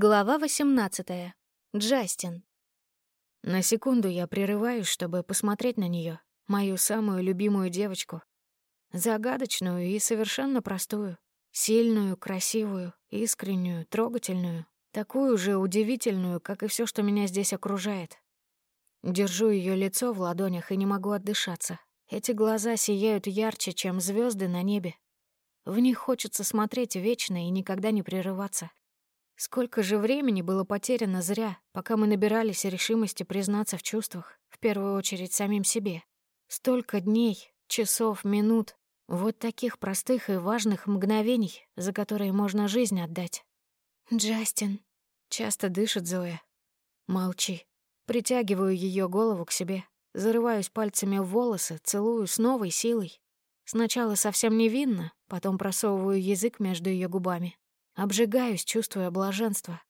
Глава 18. Джастин. На секунду я прерываюсь, чтобы посмотреть на нее, мою самую любимую девочку. Загадочную и совершенно простую. Сильную, красивую, искреннюю, трогательную. Такую же удивительную, как и все, что меня здесь окружает. Держу ее лицо в ладонях и не могу отдышаться. Эти глаза сияют ярче, чем звезды на небе. В них хочется смотреть вечно и никогда не прерываться. Сколько же времени было потеряно зря, пока мы набирались решимости признаться в чувствах, в первую очередь самим себе. Столько дней, часов, минут, вот таких простых и важных мгновений, за которые можно жизнь отдать. «Джастин», — часто дышит Зоя. «Молчи». Притягиваю ее голову к себе, зарываюсь пальцами в волосы, целую с новой силой. Сначала совсем невинно, потом просовываю язык между ее губами. Обжигаюсь, чувствуя блаженство.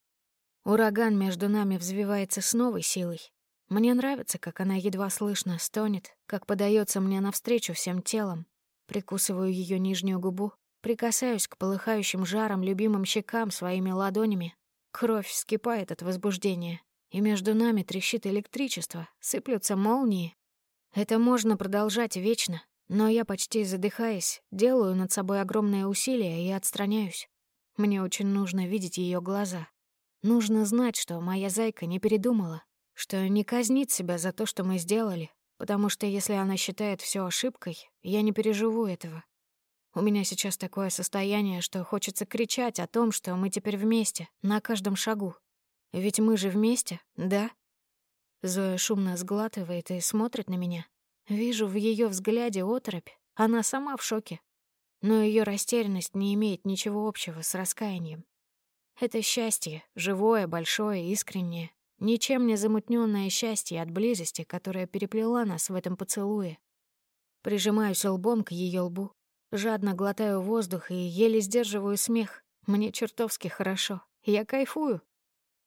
Ураган между нами взвивается с новой силой. Мне нравится, как она едва слышно стонет, как подается мне навстречу всем телом. Прикусываю ее нижнюю губу, прикасаюсь к полыхающим жаром любимым щекам своими ладонями. Кровь вскипает от возбуждения, и между нами трещит электричество, сыплются молнии. Это можно продолжать вечно, но я почти задыхаясь, делаю над собой огромное усилие и отстраняюсь. Мне очень нужно видеть ее глаза. Нужно знать, что моя зайка не передумала, что не казнит себя за то, что мы сделали, потому что если она считает все ошибкой, я не переживу этого. У меня сейчас такое состояние, что хочется кричать о том, что мы теперь вместе, на каждом шагу. Ведь мы же вместе, да? Зоя шумно сглатывает и смотрит на меня. Вижу в ее взгляде оторопь. Она сама в шоке. Но ее растерянность не имеет ничего общего с раскаянием. Это счастье, живое, большое, искреннее, ничем не замутненное счастье от близости, которая переплела нас в этом поцелуе. Прижимаюсь лбом к ее лбу, жадно глотаю воздух и еле сдерживаю смех. Мне чертовски хорошо, я кайфую.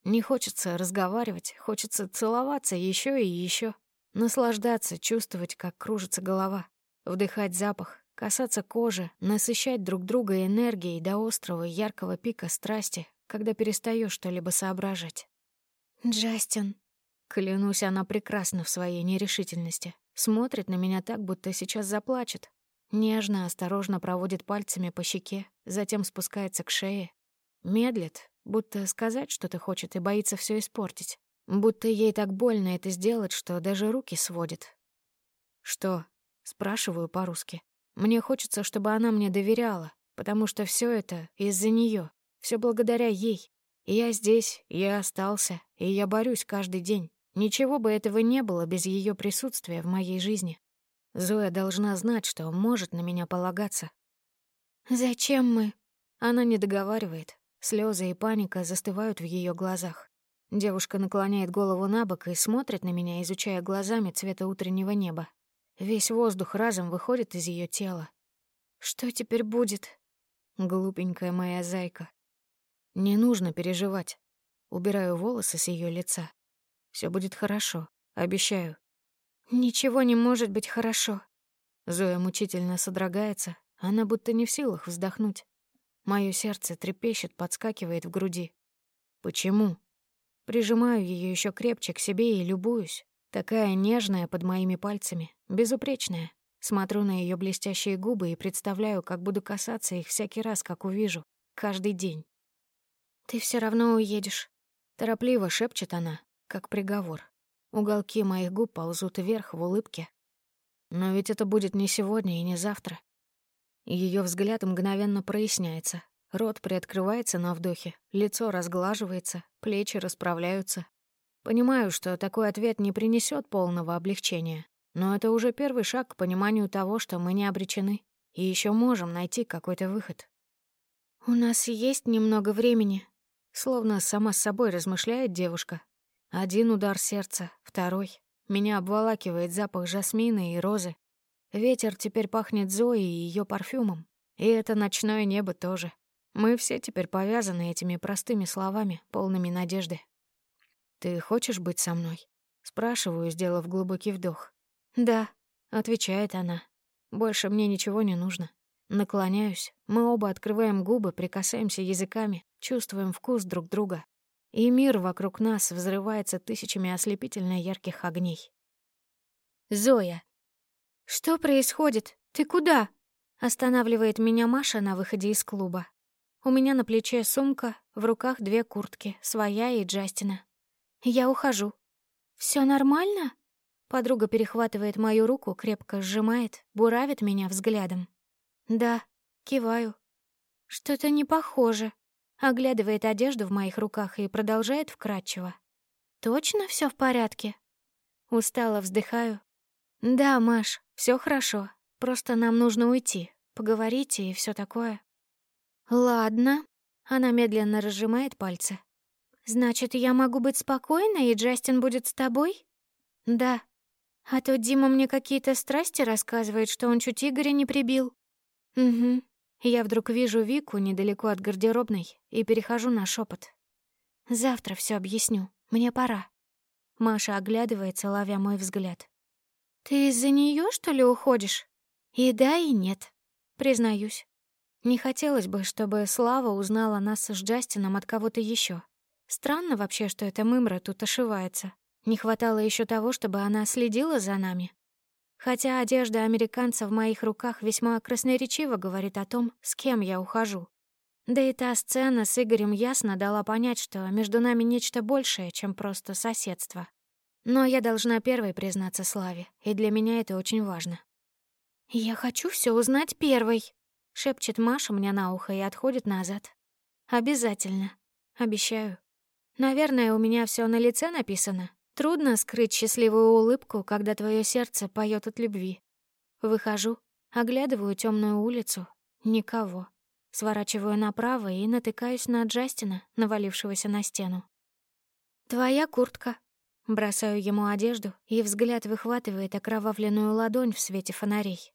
Не хочется разговаривать, хочется целоваться еще и еще, наслаждаться, чувствовать, как кружится голова, вдыхать запах, касаться кожи, насыщать друг друга энергией до острого яркого пика страсти, когда перестаешь что-либо соображать. «Джастин», клянусь, она прекрасна в своей нерешительности, смотрит на меня так, будто сейчас заплачет. Нежно, осторожно проводит пальцами по щеке, затем спускается к шее. Медлит, будто сказать что-то хочет и боится все испортить. Будто ей так больно это сделать, что даже руки сводит. «Что?» — спрашиваю по-русски. Мне хочется, чтобы она мне доверяла, потому что все это из-за нее, все благодаря ей. Я здесь, я остался, и я борюсь каждый день. Ничего бы этого не было без ее присутствия в моей жизни. Зоя должна знать, что может на меня полагаться. «Зачем мы?» Она не договаривает. Слезы и паника застывают в ее глазах. Девушка наклоняет голову на бок и смотрит на меня, изучая глазами цвета утреннего неба. Весь воздух разом выходит из ее тела. Что теперь будет? Глупенькая моя зайка. Не нужно переживать. Убираю волосы с ее лица. Все будет хорошо, обещаю. Ничего не может быть хорошо. Зоя мучительно содрогается, она будто не в силах вздохнуть. Мое сердце трепещет, подскакивает в груди. Почему? Прижимаю ее еще крепче к себе и любуюсь. Такая нежная под моими пальцами, безупречная. Смотрю на ее блестящие губы и представляю, как буду касаться их всякий раз, как увижу, каждый день. «Ты все равно уедешь», — торопливо шепчет она, как приговор. Уголки моих губ ползут вверх в улыбке. Но ведь это будет не сегодня и не завтра. Ее взгляд мгновенно проясняется. Рот приоткрывается на вдохе, лицо разглаживается, плечи расправляются, Понимаю, что такой ответ не принесет полного облегчения, но это уже первый шаг к пониманию того, что мы не обречены и еще можем найти какой-то выход. «У нас есть немного времени», — словно сама с собой размышляет девушка. Один удар сердца, второй. Меня обволакивает запах жасмина и розы. Ветер теперь пахнет Зоей и ее парфюмом. И это ночное небо тоже. Мы все теперь повязаны этими простыми словами, полными надежды. «Ты хочешь быть со мной?» Спрашиваю, сделав глубокий вдох. «Да», — отвечает она. «Больше мне ничего не нужно». Наклоняюсь. Мы оба открываем губы, прикасаемся языками, чувствуем вкус друг друга. и мир вокруг нас взрывается тысячами ослепительно ярких огней. Зоя. «Что происходит? Ты куда?» Останавливает меня Маша на выходе из клуба. У меня на плече сумка, в руках две куртки, своя и Джастина. Я ухожу. Все нормально?» Подруга перехватывает мою руку, крепко сжимает, буравит меня взглядом. «Да», киваю. «Что-то не похоже», оглядывает одежду в моих руках и продолжает вкратчиво. «Точно все в порядке?» Устало вздыхаю. «Да, Маш, все хорошо. Просто нам нужно уйти, поговорить и все такое». «Ладно». Она медленно разжимает пальцы. «Значит, я могу быть спокойна, и Джастин будет с тобой?» «Да». «А то Дима мне какие-то страсти рассказывает, что он чуть Игоря не прибил». «Угу». Я вдруг вижу Вику недалеко от гардеробной и перехожу на шепот. «Завтра все объясню. Мне пора». Маша оглядывается, ловя мой взгляд. «Ты из-за нее что ли, уходишь?» «И да, и нет. Признаюсь. Не хотелось бы, чтобы Слава узнала нас с Джастином от кого-то еще. Странно вообще, что эта мымра тут ошивается. Не хватало еще того, чтобы она следила за нами. Хотя одежда американца в моих руках весьма красноречиво говорит о том, с кем я ухожу. Да и та сцена с Игорем ясно дала понять, что между нами нечто большее, чем просто соседство. Но я должна первой признаться Славе, и для меня это очень важно. «Я хочу все узнать первой», — шепчет Маша мне на ухо и отходит назад. «Обязательно. Обещаю. Наверное, у меня все на лице написано, Трудно скрыть счастливую улыбку, когда твое сердце поет от любви. Выхожу, оглядываю темную улицу. Никого. Сворачиваю направо и натыкаюсь на Джастина, навалившегося на стену. «Твоя куртка». Бросаю ему одежду, и взгляд выхватывает окровавленную ладонь в свете фонарей.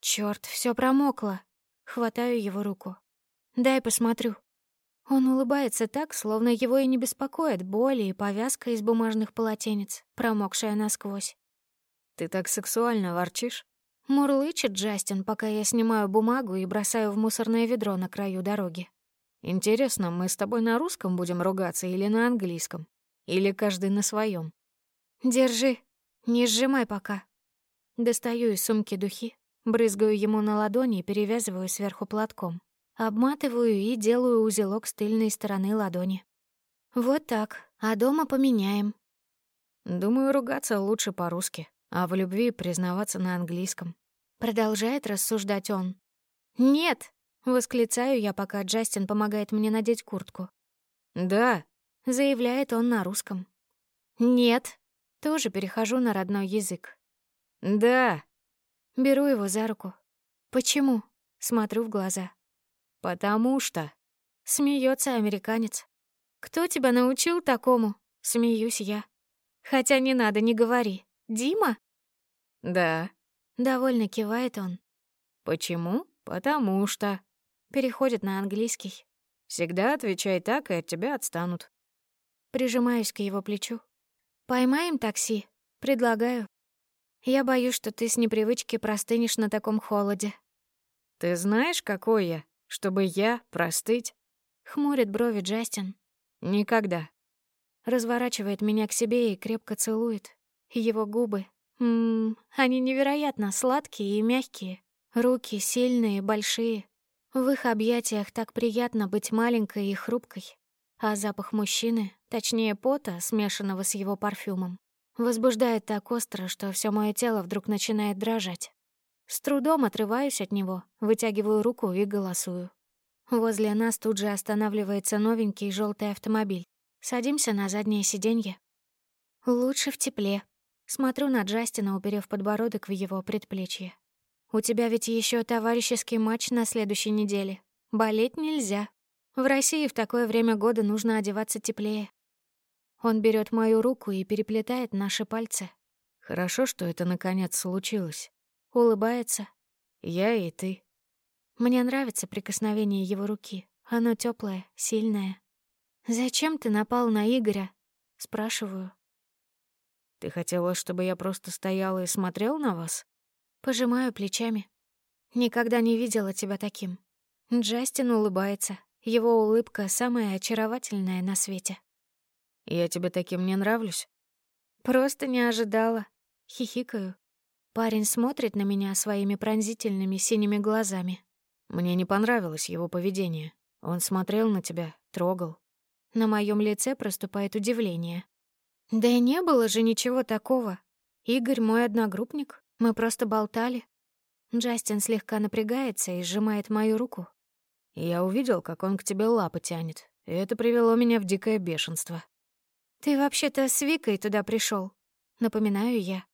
Черт, все промокло. Хватаю его руку. «Дай посмотрю». Он улыбается так, словно его и не беспокоит боли и повязка из бумажных полотенец, промокшая насквозь. «Ты так сексуально ворчишь?» Мурлычет Джастин, пока я снимаю бумагу и бросаю в мусорное ведро на краю дороги. «Интересно, мы с тобой на русском будем ругаться или на английском? Или каждый на своем? «Держи, не сжимай пока». Достаю из сумки духи, брызгаю ему на ладони и перевязываю сверху платком. Обматываю и делаю узелок с тыльной стороны ладони. Вот так, а дома поменяем. Думаю, ругаться лучше по-русски, а в любви признаваться на английском. Продолжает рассуждать он. «Нет!» — восклицаю я, пока Джастин помогает мне надеть куртку. «Да!» — заявляет он на русском. «Нет!» — тоже перехожу на родной язык. «Да!» Беру его за руку. «Почему?» — смотрю в глаза. «Потому что...» — смеется американец. «Кто тебя научил такому?» — смеюсь я. «Хотя не надо, не говори. Дима?» «Да». Довольно кивает он. «Почему? Потому что...» Переходит на английский. «Всегда отвечай так, и от тебя отстанут». Прижимаюсь к его плечу. «Поймаем такси?» Предлагаю. Я боюсь, что ты с непривычки простынешь на таком холоде. «Ты знаешь, какой я?» Чтобы я простыть? Хмурит брови Джастин. Никогда. Разворачивает меня к себе и крепко целует. Его губы. Ммм, они невероятно сладкие и мягкие. Руки сильные, большие. В их объятиях так приятно быть маленькой и хрупкой. А запах мужчины, точнее пота, смешанного с его парфюмом, возбуждает так остро, что все мое тело вдруг начинает дрожать. С трудом отрываюсь от него, вытягиваю руку и голосую. Возле нас тут же останавливается новенький желтый автомобиль. Садимся на заднее сиденье. Лучше в тепле. Смотрю на Джастина, уперев подбородок в его предплечье. У тебя ведь еще товарищеский матч на следующей неделе. Болеть нельзя. В России в такое время года нужно одеваться теплее. Он берет мою руку и переплетает наши пальцы. Хорошо, что это наконец случилось. Улыбается. Я и ты. Мне нравится прикосновение его руки. Оно теплое, сильное. «Зачем ты напал на Игоря?» — спрашиваю. «Ты хотела, чтобы я просто стояла и смотрел на вас?» Пожимаю плечами. «Никогда не видела тебя таким». Джастин улыбается. Его улыбка самая очаровательная на свете. Я тебе таким не нравлюсь? Просто не ожидала. Хихикаю. Парень смотрит на меня своими пронзительными синими глазами. Мне не понравилось его поведение. Он смотрел на тебя, трогал. На моем лице проступает удивление. Да и не было же ничего такого. Игорь мой одногруппник. Мы просто болтали. Джастин слегка напрягается и сжимает мою руку. Я увидел, как он к тебе лапы тянет, и это привело меня в дикое бешенство. «Ты вообще-то с Викой туда пришел, напоминаю я.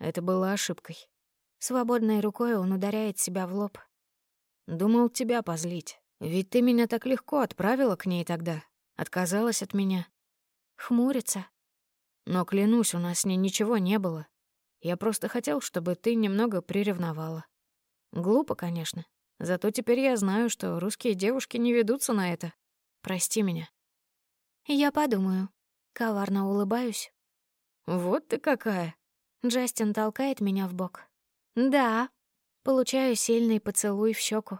Это было ошибкой. Свободной рукой он ударяет себя в лоб. Думал тебя позлить, ведь ты меня так легко отправила к ней тогда, отказалась от меня. Хмурится. Но клянусь, у нас с ней ничего не было. Я просто хотел, чтобы ты немного приревновала. Глупо, конечно. Зато теперь я знаю, что русские девушки не ведутся на это. Прости меня. Я подумаю. Коварно улыбаюсь. Вот ты какая. Джастин толкает меня в бок. Да. Получаю сильный поцелуй в щеку.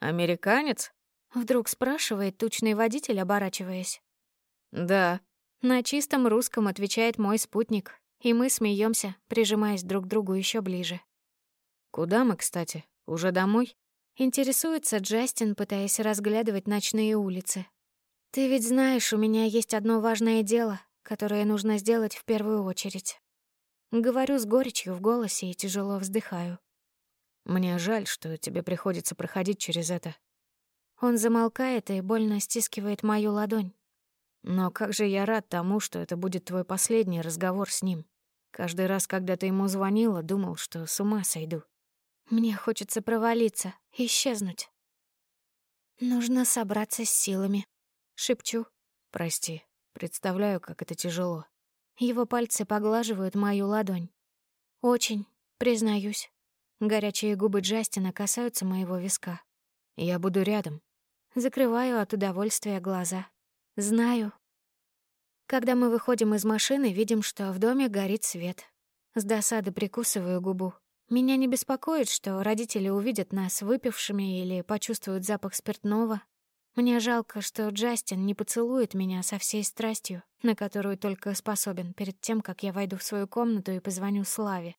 Американец? Вдруг спрашивает тучный водитель, оборачиваясь. Да. На чистом русском отвечает мой спутник, и мы смеемся, прижимаясь друг к другу еще ближе. «Куда мы, кстати? Уже домой?» Интересуется Джастин, пытаясь разглядывать ночные улицы. «Ты ведь знаешь, у меня есть одно важное дело, которое нужно сделать в первую очередь». Говорю с горечью в голосе и тяжело вздыхаю. «Мне жаль, что тебе приходится проходить через это». Он замолкает и больно стискивает мою ладонь. «Но как же я рад тому, что это будет твой последний разговор с ним. Каждый раз, когда ты ему звонила, думал, что с ума сойду. Мне хочется провалиться, исчезнуть. Нужно собраться с силами. Шепчу. Прости, представляю, как это тяжело. Его пальцы поглаживают мою ладонь. Очень, признаюсь. Горячие губы Джастина касаются моего виска. Я буду рядом. Закрываю от удовольствия глаза. Знаю, когда мы выходим из машины, видим, что в доме горит свет. С досады прикусываю губу. Меня не беспокоит, что родители увидят нас выпившими или почувствуют запах спиртного. Мне жалко, что Джастин не поцелует меня со всей страстью, на которую только способен перед тем, как я войду в свою комнату и позвоню Славе.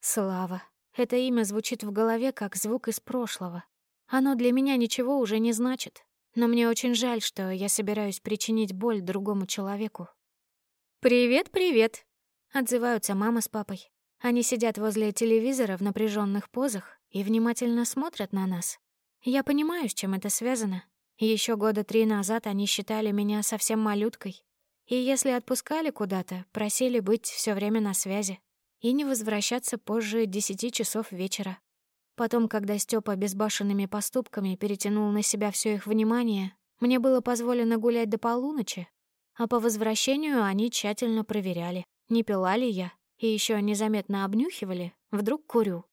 Слава. Это имя звучит в голове как звук из прошлого. Оно для меня ничего уже не значит. Но мне очень жаль, что я собираюсь причинить боль другому человеку. «Привет, привет!» — отзываются мама с папой. Они сидят возле телевизора в напряженных позах и внимательно смотрят на нас. Я понимаю, с чем это связано. Еще года три назад они считали меня совсем малюткой. И если отпускали куда-то, просили быть все время на связи и не возвращаться позже десяти часов вечера. Потом, когда Степа безбашенными поступками перетянул на себя все их внимание, мне было позволено гулять до полуночи, а по возвращению они тщательно проверяли, не пила ли я, и еще незаметно обнюхивали, вдруг курю.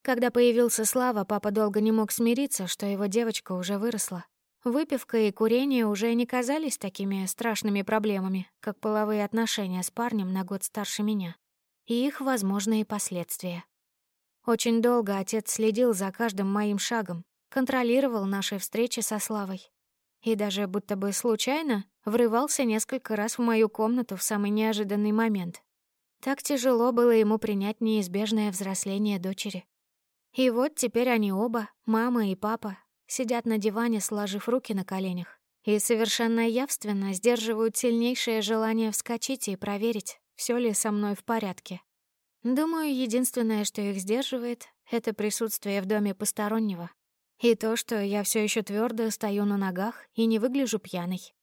Когда появился Слава, папа долго не мог смириться, что его девочка уже выросла. Выпивка и курение уже не казались такими страшными проблемами, как половые отношения с парнем на год старше меня, и их возможные последствия. Очень долго отец следил за каждым моим шагом, контролировал наши встречи со Славой. И даже будто бы случайно врывался несколько раз в мою комнату в самый неожиданный момент. Так тяжело было ему принять неизбежное взросление дочери. И вот теперь они оба, мама и папа, сидят на диване, сложив руки на коленях, и совершенно явственно сдерживают сильнейшее желание вскочить и проверить, все ли со мной в порядке. Думаю, единственное, что их сдерживает, это присутствие в доме постороннего. И то, что я все еще твердо стою на ногах и не выгляжу пьяной.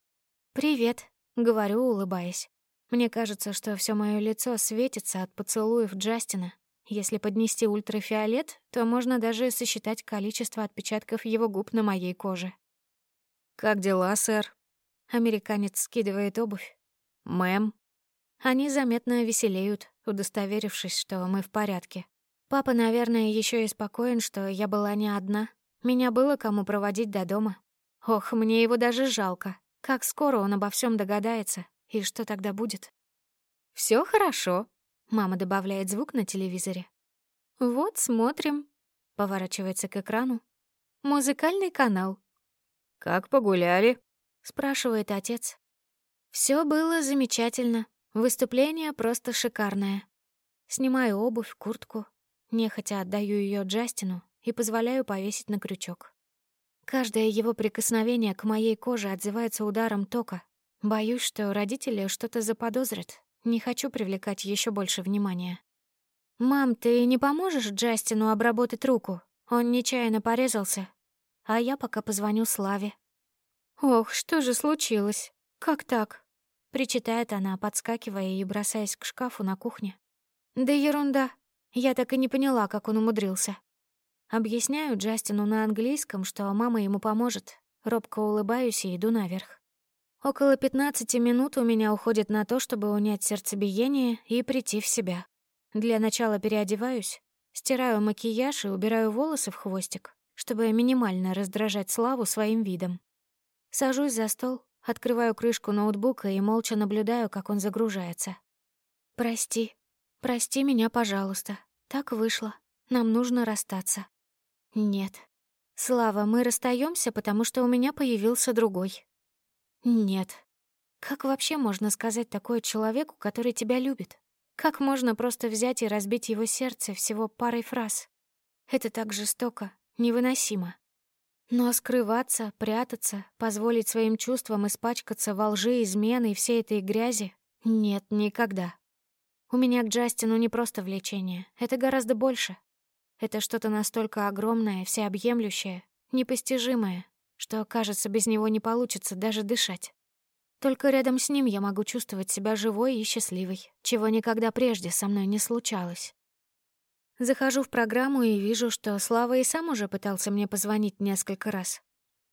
«Привет», — говорю, улыбаясь. Мне кажется, что все мое лицо светится от поцелуев Джастина. Если поднести ультрафиолет, то можно даже сосчитать количество отпечатков его губ на моей коже. «Как дела, сэр?» Американец скидывает обувь. «Мэм?» Они заметно веселеют, удостоверившись, что мы в порядке. Папа, наверное, еще и спокоен, что я была не одна. Меня было кому проводить до дома. Ох, мне его даже жалко. Как скоро он обо всем догадается, и что тогда будет? Все хорошо, мама добавляет звук на телевизоре. Вот, смотрим. Поворачивается к экрану. Музыкальный канал. Как погуляли? спрашивает отец. Все было замечательно. Выступление просто шикарное. Снимаю обувь, куртку, нехотя отдаю ее Джастину и позволяю повесить на крючок. Каждое его прикосновение к моей коже отзывается ударом тока. Боюсь, что родители что-то заподозрят. Не хочу привлекать еще больше внимания. «Мам, ты не поможешь Джастину обработать руку? Он нечаянно порезался. А я пока позвоню Славе». «Ох, что же случилось? Как так?» Причитает она, подскакивая и бросаясь к шкафу на кухне. «Да ерунда. Я так и не поняла, как он умудрился». Объясняю Джастину на английском, что мама ему поможет. Робко улыбаюсь и иду наверх. Около 15 минут у меня уходит на то, чтобы унять сердцебиение и прийти в себя. Для начала переодеваюсь, стираю макияж и убираю волосы в хвостик, чтобы минимально раздражать Славу своим видом. Сажусь за стол, открываю крышку ноутбука и молча наблюдаю, как он загружается. «Прости, прости меня, пожалуйста. Так вышло. Нам нужно расстаться». Нет. Слава, мы расстаемся, потому что у меня появился другой. Нет. Как вообще можно сказать такое человеку, который тебя любит? Как можно просто взять и разбить его сердце всего парой фраз? Это так жестоко, невыносимо. Но скрываться, прятаться, позволить своим чувствам испачкаться во лжи, измены и всей этой грязи — нет, никогда. У меня к Джастину не просто влечение, это гораздо больше. Это что-то настолько огромное, всеобъемлющее, непостижимое, что, кажется, без него не получится даже дышать. Только рядом с ним я могу чувствовать себя живой и счастливой, чего никогда прежде со мной не случалось. Захожу в программу и вижу, что Слава и сам уже пытался мне позвонить несколько раз.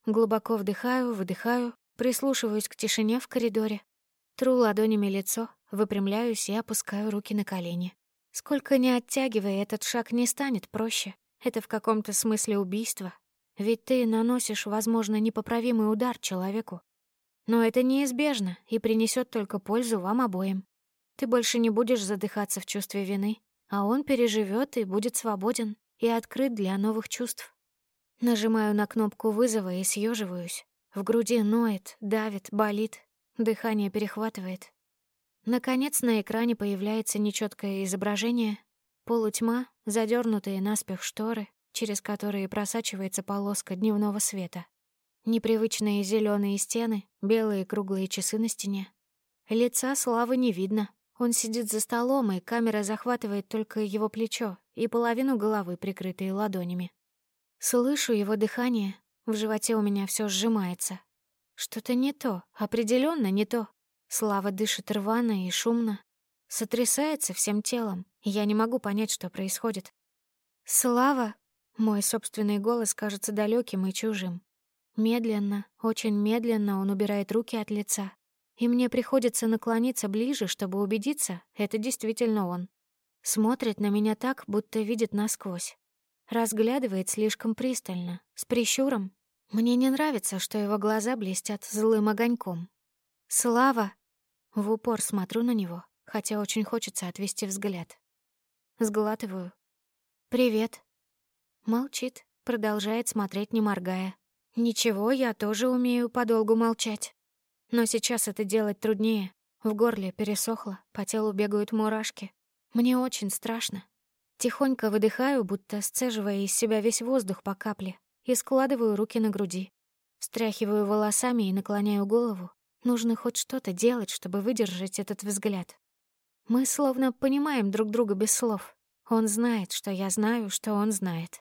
Глубоко вдыхаю, выдыхаю, прислушиваюсь к тишине в коридоре, тру ладонями лицо, выпрямляюсь и опускаю руки на колени. Сколько ни оттягивая, этот шаг не станет проще. Это в каком-то смысле убийство. Ведь ты наносишь, возможно, непоправимый удар человеку. Но это неизбежно и принесет только пользу вам обоим. Ты больше не будешь задыхаться в чувстве вины, а он переживет и будет свободен и открыт для новых чувств. Нажимаю на кнопку вызова и съеживаюсь. В груди ноет, давит, болит, дыхание перехватывает. Наконец на экране появляется нечеткое изображение, полутьма, задернутые наспех шторы, через которые просачивается полоска дневного света. Непривычные зеленые стены, белые круглые часы на стене. Лица Славы не видно. Он сидит за столом, и камера захватывает только его плечо и половину головы, прикрытые ладонями. Слышу его дыхание, в животе у меня все сжимается. Что-то не то, определенно не то. Слава дышит рвано и шумно, сотрясается всем телом, и я не могу понять, что происходит. «Слава!» — мой собственный голос кажется далеким и чужим. Медленно, очень медленно он убирает руки от лица, и мне приходится наклониться ближе, чтобы убедиться, это действительно он. Смотрит на меня так, будто видит насквозь. Разглядывает слишком пристально, с прищуром. Мне не нравится, что его глаза блестят злым огоньком. «Слава!» В упор смотрю на него, хотя очень хочется отвести взгляд. Сглатываю. «Привет». Молчит, продолжает смотреть, не моргая. Ничего, я тоже умею подолгу молчать. Но сейчас это делать труднее. В горле пересохло, по телу бегают мурашки. Мне очень страшно. Тихонько выдыхаю, будто сцеживая из себя весь воздух по капле, и складываю руки на груди. Встряхиваю волосами и наклоняю голову, Нужно хоть что-то делать, чтобы выдержать этот взгляд. Мы словно понимаем друг друга без слов. Он знает, что я знаю, что он знает.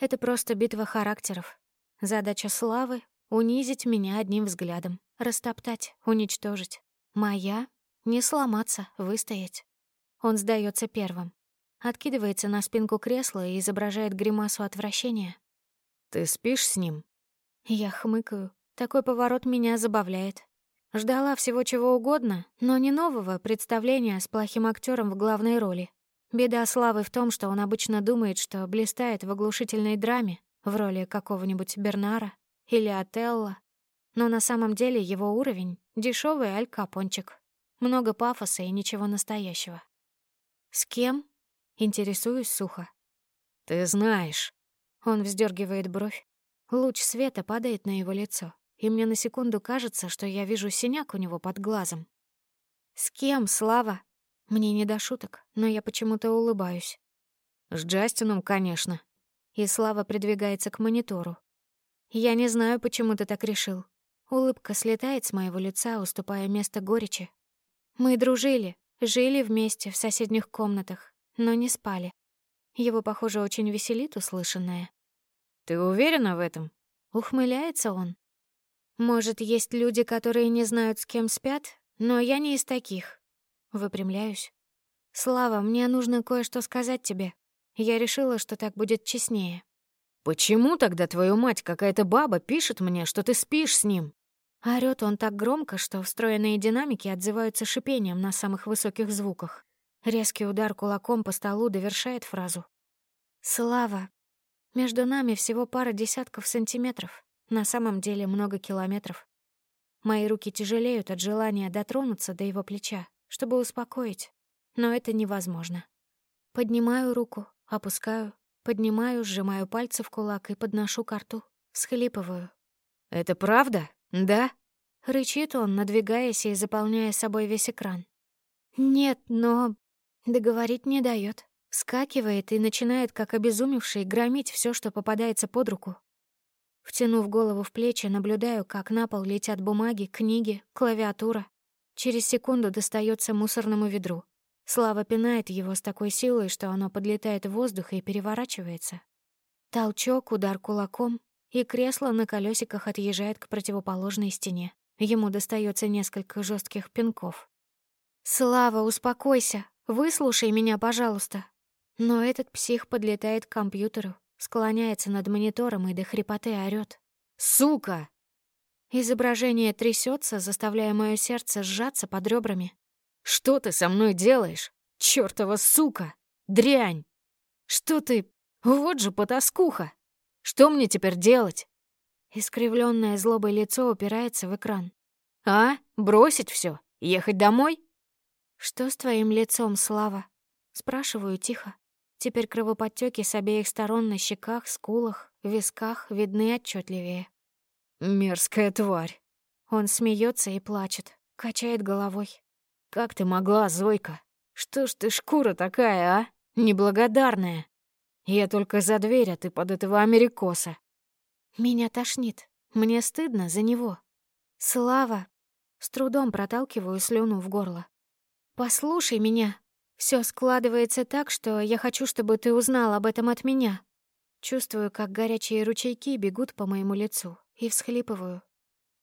Это просто битва характеров. Задача Славы — унизить меня одним взглядом, растоптать, уничтожить. Моя — не сломаться, выстоять. Он сдается первым. Откидывается на спинку кресла и изображает гримасу отвращения. «Ты спишь с ним?» Я хмыкаю. Такой поворот меня забавляет. Ждала всего чего угодно, но не нового представления с плохим актером в главной роли. Беда Славы в том, что он обычно думает, что блистает в оглушительной драме в роли какого-нибудь Бернара или Отелло, но на самом деле его уровень — дешевый аль капончик. Много пафоса и ничего настоящего. «С кем?» — интересуюсь сухо. «Ты знаешь». Он вздергивает бровь. Луч света падает на его лицо и мне на секунду кажется, что я вижу синяк у него под глазом. «С кем, Слава?» Мне не до шуток, но я почему-то улыбаюсь. «С Джастином, конечно». И Слава придвигается к монитору. «Я не знаю, почему ты так решил». Улыбка слетает с моего лица, уступая место горечи. Мы дружили, жили вместе в соседних комнатах, но не спали. Его, похоже, очень веселит услышанное. «Ты уверена в этом?» Ухмыляется он. «Может, есть люди, которые не знают, с кем спят, но я не из таких». Выпрямляюсь. «Слава, мне нужно кое-что сказать тебе. Я решила, что так будет честнее». «Почему тогда твою мать какая-то баба пишет мне, что ты спишь с ним?» Орёт он так громко, что встроенные динамики отзываются шипением на самых высоких звуках. Резкий удар кулаком по столу довершает фразу. «Слава, между нами всего пара десятков сантиметров, на самом деле много километров. Мои руки тяжелеют от желания дотронуться до его плеча, чтобы успокоить, но это невозможно. Поднимаю руку, опускаю, поднимаю, сжимаю пальцы в кулак и подношу к рту, всхлипываю. «Это правда?» «Да?» — рычит он, надвигаясь и заполняя собой весь экран. «Нет, но...» — договорить не дает. Вскакивает и начинает, как обезумевший, громить все, что попадается под руку. Втянув голову в плечи, наблюдаю, как на пол летят бумаги, книги, клавиатура. Через секунду достается мусорному ведру. Слава пинает его с такой силой, что оно подлетает в воздух и переворачивается. Толчок, удар кулаком, и кресло на колесиках отъезжает к противоположной стене. Ему достается несколько жестких пинков. «Слава, успокойся! Выслушай меня, пожалуйста!» Но этот псих подлетает к компьютеру, склоняется над монитором и до хрипоты орёт. «Сука!» Изображение трясется, заставляя мое сердце сжаться под ребрами. «Что ты со мной делаешь? Чёртова сука! Дрянь! Что ты... Вот же потаскуха!» Что мне теперь делать?» Искривленное злобой лицо упирается в экран. «А? Бросить все? Ехать домой?» «Что с твоим лицом, Слава?» Спрашиваю тихо. Теперь кровоподтеки с обеих сторон на щеках, скулах, висках видны отчетливее. «Мерзкая тварь!» Он смеется и плачет, качает головой. «Как ты могла, Зойка? Что ж ты шкура такая, а? Неблагодарная!» Я только за дверь, а ты под этого америкоса. Меня тошнит. Мне стыдно за него. Слава. С трудом проталкиваю слюну в горло. Послушай меня. Все складывается так, что я хочу, чтобы ты узнал об этом от меня. Чувствую, как горячие ручейки бегут по моему лицу, и всхлипываю.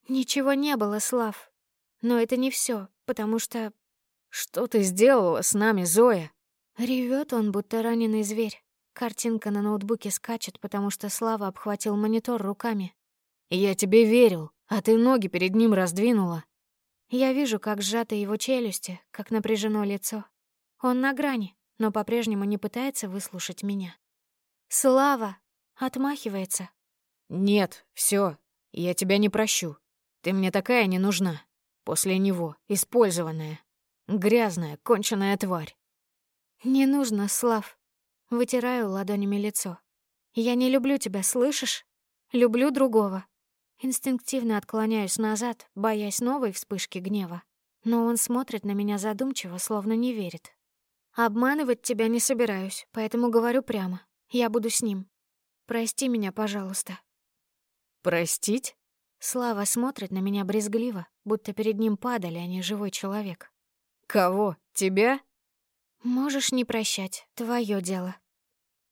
Ничего не было, Слав. Но это не все, потому что... Что ты сделала с нами, Зоя? Ревет он, будто раненый зверь. Картинка на ноутбуке скачет, потому что Слава обхватил монитор руками. «Я тебе верил, а ты ноги перед ним раздвинула». Я вижу, как сжаты его челюсти, как напряжено лицо. Он на грани, но по-прежнему не пытается выслушать меня. «Слава!» — отмахивается. «Нет, все, я тебя не прощу. Ты мне такая не нужна. После него, использованная. Грязная, конченая тварь». «Не нужно, Слав. Вытираю ладонями лицо. «Я не люблю тебя, слышишь? Люблю другого». Инстинктивно отклоняюсь назад, боясь новой вспышки гнева. Но он смотрит на меня задумчиво, словно не верит. «Обманывать тебя не собираюсь, поэтому говорю прямо. Я буду с ним. Прости меня, пожалуйста». «Простить?» Слава смотрит на меня брезгливо, будто перед ним падали, а не живой человек. «Кого? Тебя?» Можешь не прощать, твое дело.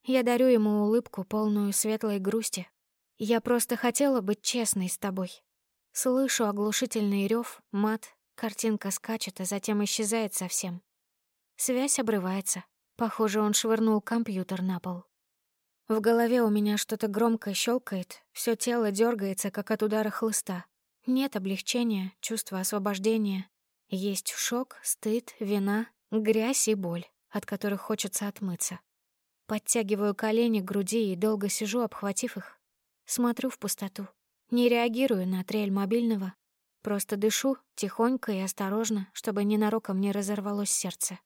Я дарю ему улыбку, полную светлой грусти. Я просто хотела быть честной с тобой. Слышу оглушительный рев, мат, картинка скачет, а затем исчезает совсем. Связь обрывается. Похоже, он швырнул компьютер на пол. В голове у меня что-то громко щелкает, все тело дергается, как от удара хлыста. Нет облегчения, чувства освобождения. Есть шок, стыд, вина, Грязь и боль, от которых хочется отмыться. Подтягиваю колени к груди и долго сижу, обхватив их. Смотрю в пустоту. Не реагирую на трель мобильного. Просто дышу, тихонько и осторожно, чтобы ненароком не разорвалось сердце.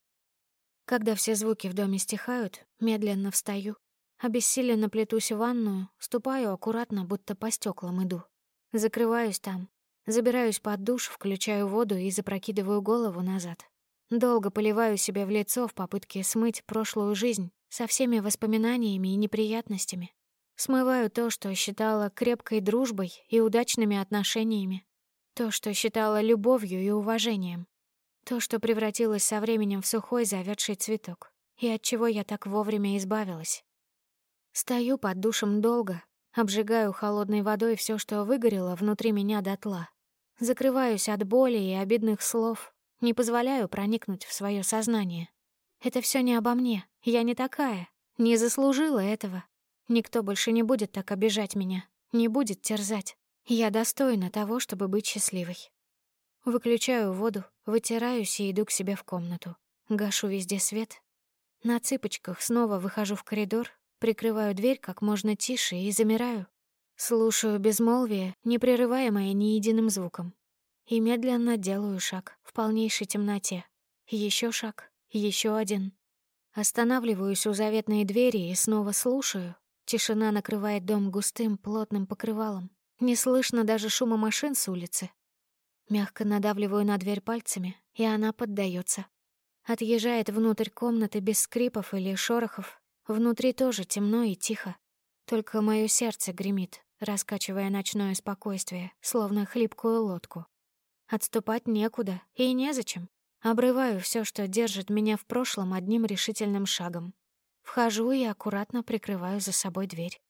Когда все звуки в доме стихают, медленно встаю. Обессиленно плетусь в ванную, ступаю аккуратно, будто по стеклам иду. Закрываюсь там, забираюсь под душ, включаю воду и запрокидываю голову назад. Долго поливаю себя в лицо в попытке смыть прошлую жизнь со всеми воспоминаниями и неприятностями. Смываю то, что считала крепкой дружбой и удачными отношениями. То, что считала любовью и уважением. То, что превратилось со временем в сухой завядший цветок. И от чего я так вовремя избавилась. Стою под душем долго, обжигаю холодной водой все, что выгорело внутри меня дотла. Закрываюсь от боли и обидных слов, не позволяю проникнуть в свое сознание. Это все не обо мне. Я не такая. Не заслужила этого. Никто больше не будет так обижать меня. Не будет терзать. Я достойна того, чтобы быть счастливой. Выключаю воду, вытираюсь и иду к себе в комнату. Гашу везде свет. На цыпочках снова выхожу в коридор, прикрываю дверь как можно тише и замираю. Слушаю безмолвие, не прерываемое ни единым звуком и медленно делаю шаг в полнейшей темноте. Еще шаг, еще один. Останавливаюсь у заветной двери и снова слушаю. Тишина накрывает дом густым, плотным покрывалом. Не слышно даже шума машин с улицы. Мягко надавливаю на дверь пальцами, и она поддается. Отъезжает внутрь комнаты без скрипов или шорохов. Внутри тоже темно и тихо. Только мое сердце гремит, раскачивая ночное спокойствие, словно хлипкую лодку. Отступать некуда и незачем. Обрываю все, что держит меня в прошлом одним решительным шагом. Вхожу и аккуратно прикрываю за собой дверь.